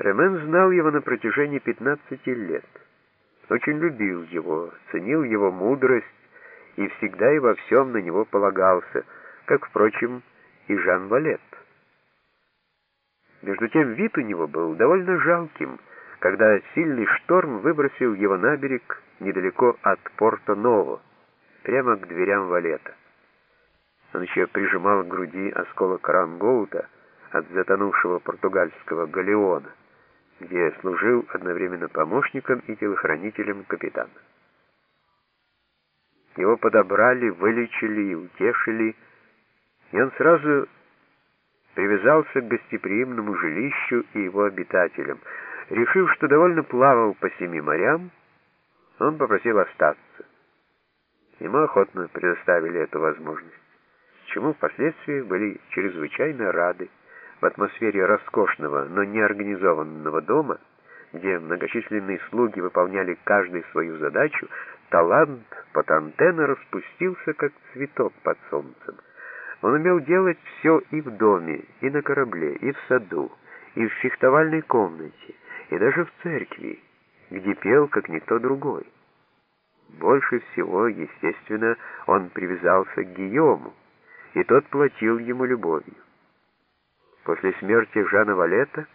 Тремен знал его на протяжении 15 лет. Очень любил его, ценил его мудрость и всегда и во всем на него полагался, как, впрочем, и Жан Валет. Между тем вид у него был довольно жалким, когда сильный шторм выбросил его на берег недалеко от Порто-Ново, прямо к дверям Валета. Он еще прижимал к груди осколок рангоута от затонувшего португальского галеона, где служил одновременно помощником и телохранителем капитана. Его подобрали, вылечили и утешили, и он сразу привязался к гостеприимному жилищу и его обитателям. Решив, что довольно плавал по семи морям, он попросил остаться. Ему охотно предоставили эту возможность, чему впоследствии были чрезвычайно рады. В атмосфере роскошного, но неорганизованного дома, где многочисленные слуги выполняли каждый свою задачу, талант Патантена распустился, как цветок под солнцем. Он умел делать все и в доме, и на корабле, и в саду, и в фехтовальной комнате, и даже в церкви, где пел, как никто другой. Больше всего, естественно, он привязался к Гийому, и тот платил ему любовью. После смерти Жана Валета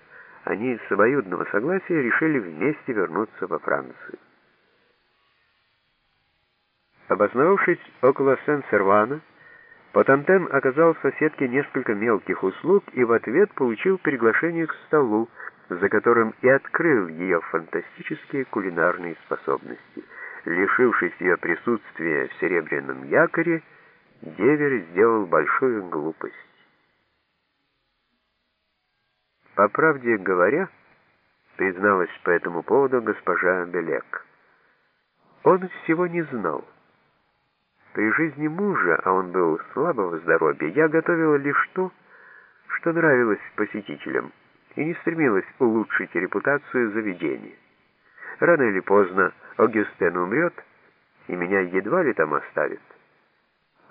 они с обоюдного согласия решили вместе вернуться во Францию. Обосновавшись около Сен-Сервана, Потантен оказал соседке несколько мелких услуг и в ответ получил приглашение к столу, за которым и открыл ее фантастические кулинарные способности. Лишившись ее присутствия в серебряном якоре, Девер сделал большую глупость. По правде говоря, призналась по этому поводу госпожа Белек, он всего не знал. При жизни мужа, а он был слабого здоровья, я готовила лишь то, что нравилось посетителям, и не стремилась улучшить репутацию заведения. Рано или поздно Огюстен умрет, и меня едва ли там оставят.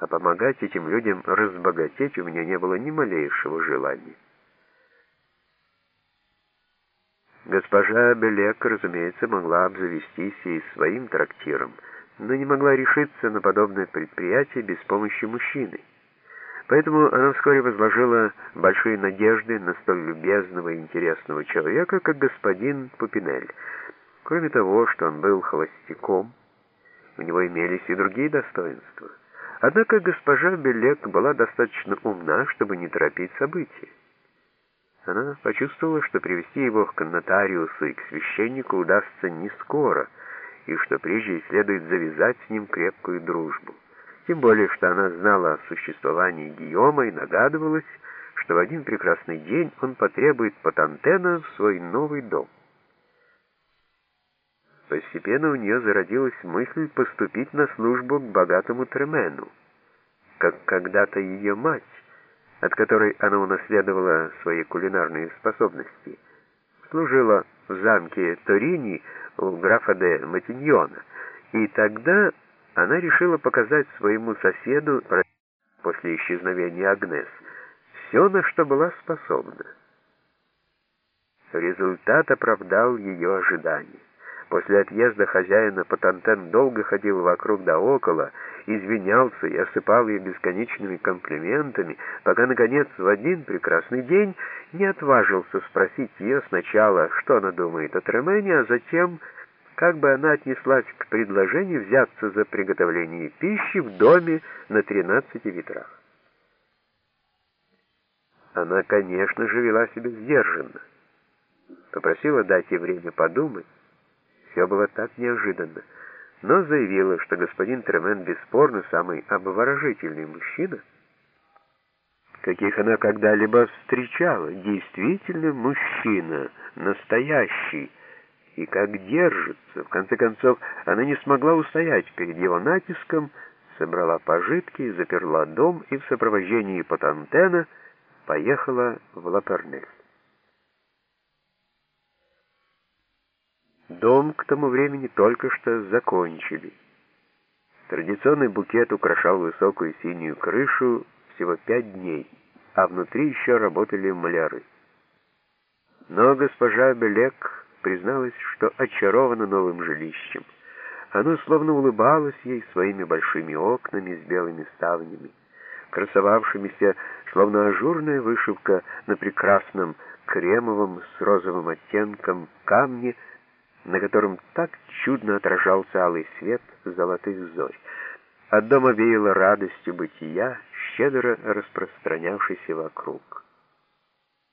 А помогать этим людям разбогатеть у меня не было ни малейшего желания. Госпожа Белек, разумеется, могла обзавестись и своим трактиром — но не могла решиться на подобное предприятие без помощи мужчины. Поэтому она вскоре возложила большие надежды на столь любезного и интересного человека, как господин Пупинель. Кроме того, что он был холостяком, у него имелись и другие достоинства. Однако госпожа Белек была достаточно умна, чтобы не торопить события. Она почувствовала, что привести его к нотариусу и к священнику удастся не скоро — и что прежде следует завязать с ним крепкую дружбу. Тем более, что она знала о существовании Гийома и нагадывалась, что в один прекрасный день он потребует Патантена в свой новый дом. Постепенно у нее зародилась мысль поступить на службу к богатому Тремену, как когда-то ее мать, от которой она унаследовала свои кулинарные способности, служила в замке Торини у графа де Матиньона, и тогда она решила показать своему соседу после исчезновения Агнес все, на что была способна. Результат оправдал ее ожидания. После отъезда хозяина Патантен долго ходил вокруг да около, извинялся и осыпал ее бесконечными комплиментами, пока, наконец, в один прекрасный день не отважился спросить ее сначала, что она думает о Тремене, а затем, как бы она отнеслась к предложению взяться за приготовление пищи в доме на тринадцати ветрах. Она, конечно же, вела себя сдержанно. Попросила дать ей время подумать, все было так неожиданно, но заявила, что господин Тремен бесспорно самый обворожительный мужчина, каких она когда-либо встречала, действительно мужчина, настоящий, и как держится. В конце концов, она не смогла устоять перед его натиском, собрала пожитки, заперла дом и в сопровождении Патантена поехала в Лапернель. Дом к тому времени только что закончили. Традиционный букет украшал высокую синюю крышу всего пять дней, а внутри еще работали маляры. Но госпожа Белек призналась, что очарована новым жилищем. Оно словно улыбалось ей своими большими окнами с белыми ставнями, красовавшимися, словно ажурная вышивка на прекрасном кремовом с розовым оттенком камне, на котором так чудно отражался алый свет золотых зорь. От дома веяло радостью бытия, щедро распространявшейся вокруг.